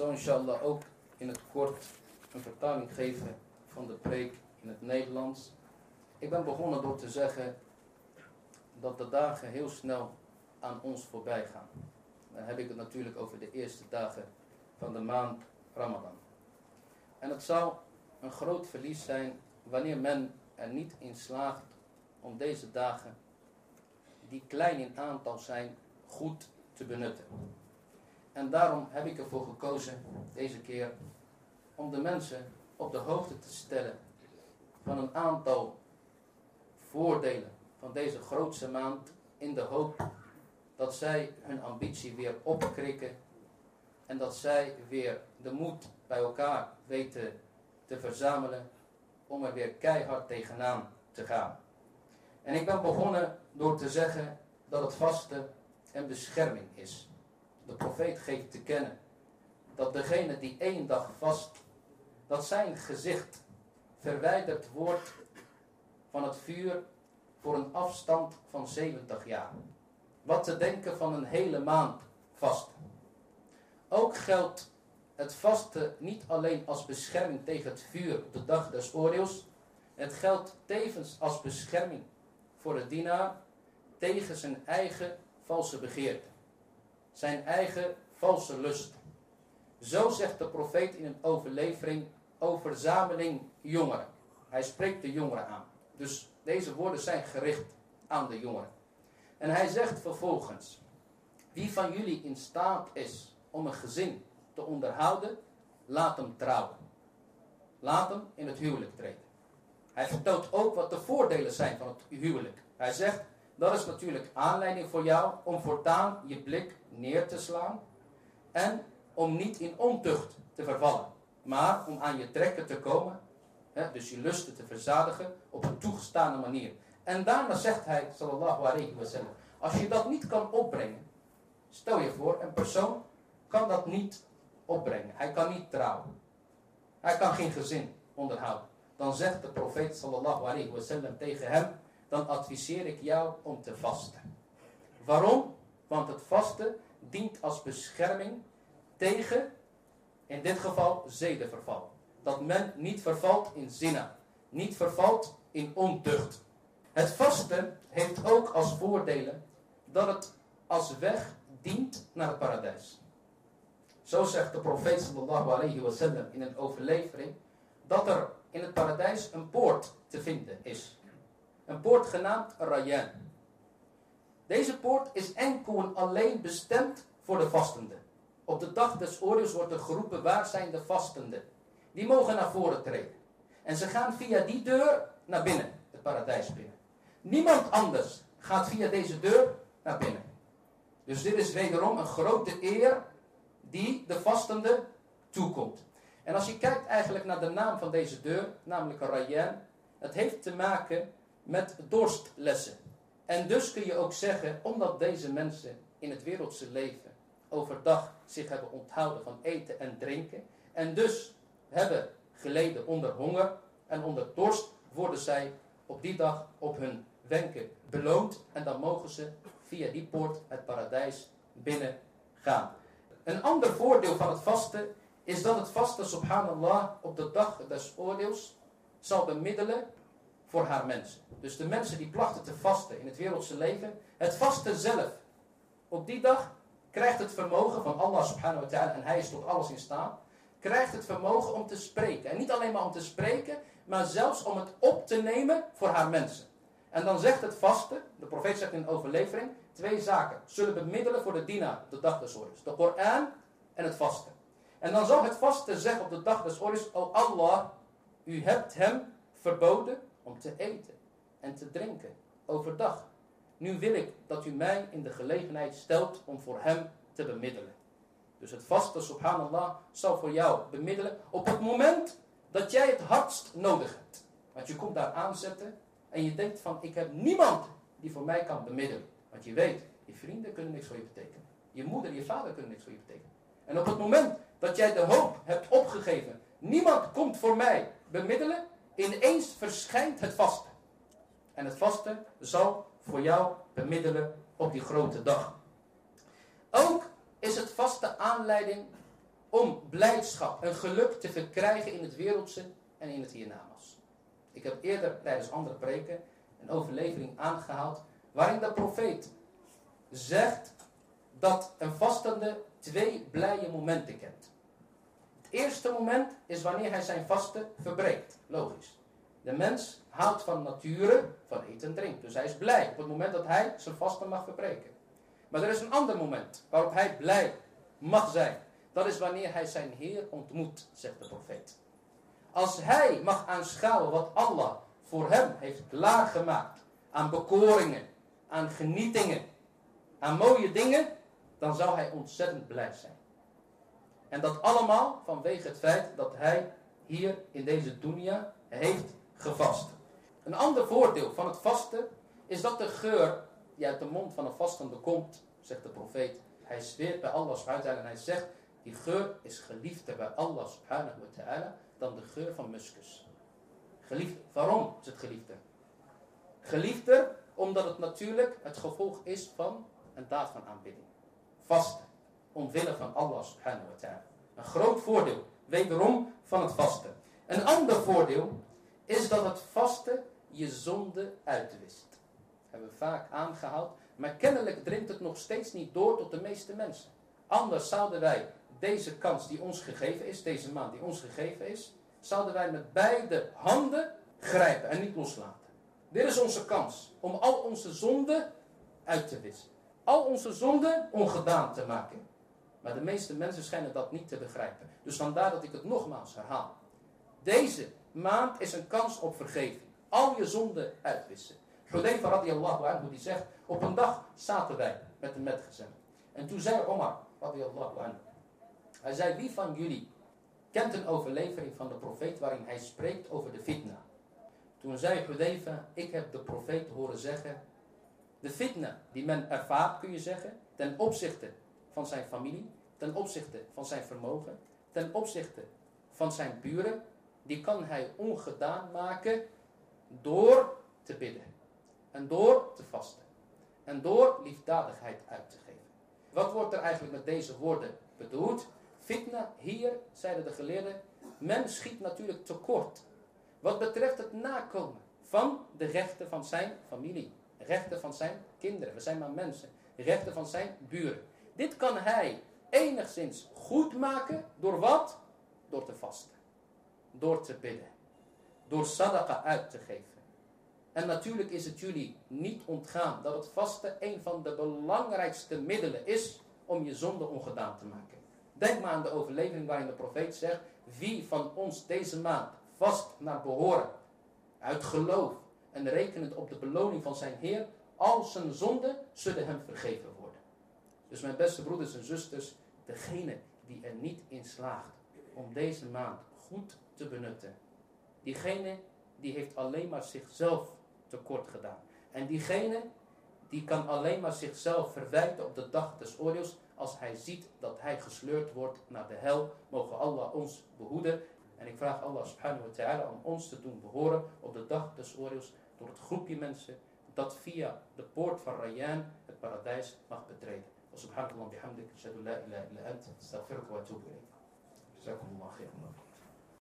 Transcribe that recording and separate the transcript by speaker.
Speaker 1: zal inshallah ook in het kort een vertaling geven van de preek in het Nederlands. Ik ben begonnen door te zeggen dat de dagen heel snel aan ons voorbij gaan. Dan heb ik het natuurlijk over de eerste dagen van de maand Ramadan. En het zou een groot verlies zijn wanneer men er niet in slaagt om deze dagen, die klein in aantal zijn, goed te benutten. En daarom heb ik ervoor gekozen, deze keer, om de mensen op de hoogte te stellen van een aantal voordelen van deze grootste maand in de hoop dat zij hun ambitie weer opkrikken en dat zij weer de moed bij elkaar weten te verzamelen om er weer keihard tegenaan te gaan. En ik ben begonnen door te zeggen dat het vasten een bescherming is. De profeet geeft te kennen dat degene die één dag vast, dat zijn gezicht verwijderd wordt van het vuur voor een afstand van 70 jaar. Wat te denken van een hele maand vasten. Ook geldt het vasten niet alleen als bescherming tegen het vuur op de dag des oordeels. Het geldt tevens als bescherming voor de dienaar tegen zijn eigen valse begeerte. Zijn eigen valse lust. Zo zegt de profeet in een overlevering over verzameling jongeren. Hij spreekt de jongeren aan. Dus deze woorden zijn gericht aan de jongeren. En hij zegt vervolgens, wie van jullie in staat is om een gezin te onderhouden, laat hem trouwen. Laat hem in het huwelijk treden. Hij vertelt ook wat de voordelen zijn van het huwelijk. Hij zegt, dat is natuurlijk aanleiding voor jou om voortaan je blik neer te slaan en om niet in ontucht te vervallen, maar om aan je trekken te komen, hè, dus je lusten te verzadigen op een toegestane manier. En daarna zegt hij, sallallahu alayhi wa sallam, als je dat niet kan opbrengen, stel je voor, een persoon kan dat niet opbrengen. Hij kan niet trouwen. Hij kan geen gezin onderhouden. Dan zegt de profeet sallallahu alayhi wa sallam tegen hem, dan adviseer ik jou om te vasten. Waarom? Want het vasten dient als bescherming tegen, in dit geval, zedenverval. Dat men niet vervalt in zinnen, niet vervalt in ontucht. Het vasten heeft ook als voordelen dat het als weg dient naar het paradijs. Zo zegt de profeet sallallahu alayhi wa sallam in een overlevering dat er in het paradijs een poort te vinden is. Een poort genaamd Rayyan. Deze poort is enkel en alleen bestemd voor de vastenden. Op de dag des oordeels wordt er geroepen, waar zijn de vastenden? Die mogen naar voren treden. En ze gaan via die deur naar binnen, het paradijs binnen. Niemand anders gaat via deze deur naar binnen. Dus dit is wederom een grote eer die de vastende toekomt. En als je kijkt eigenlijk naar de naam van deze deur, namelijk Rayyan, het heeft te maken met dorstlessen. En dus kun je ook zeggen, omdat deze mensen in het wereldse leven overdag zich hebben onthouden van eten en drinken, en dus hebben geleden onder honger en onder dorst, worden zij op die dag op hun wenken beloond en dan mogen ze via die poort het paradijs binnengaan. Een ander voordeel van het vasten is dat het vasten, subhanallah, op de dag des oordeels zal bemiddelen voor haar mensen. Dus de mensen die plachten te vasten in het wereldse leven, het vasten zelf, op die dag krijgt het vermogen van Allah subhanahu wa ta'ala, en hij is tot alles in staat, krijgt het vermogen om te spreken. En niet alleen maar om te spreken, maar zelfs om het op te nemen voor haar mensen. En dan zegt het vasten, de profeet zegt in overlevering, twee zaken zullen bemiddelen voor de dienaar de dag des oordeels. De Koran en het vasten. En dan zal het vasten zeggen op de dag des oordeels, O Allah, u hebt hem verboden om te eten en te drinken overdag. Nu wil ik dat u mij in de gelegenheid stelt om voor hem te bemiddelen. Dus het vasten, subhanallah, zal voor jou bemiddelen op het moment dat jij het hardst nodig hebt. Want je komt daar aanzetten en je denkt van, ik heb niemand die voor mij kan bemiddelen. Want je weet, je vrienden kunnen niks voor je betekenen. Je moeder, je vader kunnen niks voor je betekenen. En op het moment dat jij de hoop hebt opgegeven, niemand komt voor mij bemiddelen, ineens verschijnt het vasten. En het vasten zal voor jou bemiddelen op die grote dag. Ook is het vaste aanleiding om blijdschap en geluk te verkrijgen in het wereldse en in het hiernamaals. Ik heb eerder tijdens andere preken een overlevering aangehaald waarin de profeet zegt dat een vastende twee blije momenten kent. Eerste moment is wanneer hij zijn vaste verbreekt. Logisch. De mens houdt van nature, van eten en drinken. Dus hij is blij op het moment dat hij zijn vaste mag verbreken. Maar er is een ander moment waarop hij blij mag zijn. Dat is wanneer hij zijn Heer ontmoet, zegt de profeet. Als hij mag aanschouwen wat Allah voor hem heeft klaargemaakt aan bekoringen, aan genietingen, aan mooie dingen, dan zou hij ontzettend blij zijn. En dat allemaal vanwege het feit dat hij hier in deze dunya heeft gevast. Een ander voordeel van het vasten is dat de geur die uit de mond van een vastende komt, zegt de profeet, hij zweert bij Allah subhanahu en hij zegt, die geur is geliefder bij Allah subhanahu wa ta'ala dan de geur van muskus. Geliefd, waarom is het geliefder? Geliefder omdat het natuurlijk het gevolg is van een daad van aanbidding. Vasten. Omwille van Allah subhanahu wa ta'ala. Een groot voordeel, wederom, van het vasten. Een ander voordeel is dat het vasten je zonde uitwist. Hebben we vaak aangehaald. Maar kennelijk dringt het nog steeds niet door tot de meeste mensen. Anders zouden wij deze kans die ons gegeven is, deze maand die ons gegeven is, zouden wij met beide handen grijpen en niet loslaten. Dit is onze kans om al onze zonden uit te wissen. Al onze zonden ongedaan te maken. Maar de meeste mensen schijnen dat niet te begrijpen. Dus vandaar dat ik het nogmaals herhaal. Deze maand is een kans op vergeving. Al je zonden uitwissen. Hudayfa radiallahu anhu die zegt, op een dag zaten wij met een metgezel. En toen zei Omar radiallahu anhu, hij zei, wie van jullie kent een overlevering van de profeet waarin hij spreekt over de fitna? Toen zei Hudayfa, ik heb de profeet horen zeggen, de fitna die men ervaart kun je zeggen, ten opzichte van zijn familie, ten opzichte van zijn vermogen, ten opzichte van zijn buren, die kan hij ongedaan maken door te bidden. En door te vasten. En door liefdadigheid uit te geven. Wat wordt er eigenlijk met deze woorden bedoeld? Fitna, hier, zeiden de geleerden, men schiet natuurlijk tekort. Wat betreft het nakomen van de rechten van zijn familie. Rechten van zijn kinderen, we zijn maar mensen. Rechten van zijn buren. Dit kan hij enigszins goed maken door wat? Door te vasten. Door te bidden. Door sadaqa uit te geven. En natuurlijk is het jullie niet ontgaan dat het vasten een van de belangrijkste middelen is om je zonde ongedaan te maken. Denk maar aan de overlevering waarin de profeet zegt, wie van ons deze maand vast naar behoren, uit geloof en rekenend op de beloning van zijn Heer, al zijn zonden zullen hem vergeven worden. Dus mijn beste broeders en zusters, degene die er niet in slaagt om deze maand goed te benutten, diegene die heeft alleen maar zichzelf tekort gedaan. En diegene die kan alleen maar zichzelf verwijten op de dag des oordeels als hij ziet dat hij gesleurd wordt naar de hel. Mogen Allah ons behoeden. En ik vraag Allah subhanahu wa ta'ala om ons te doen behoren op de dag des oordeels door het groepje mensen dat via de poort van Rayyan het paradijs mag betreden. وسبحانك اللهم وبحمدك أشهد أن لا إله إلا أنت أستغفرك وأتوب إليك. جزاكم الله خيرا.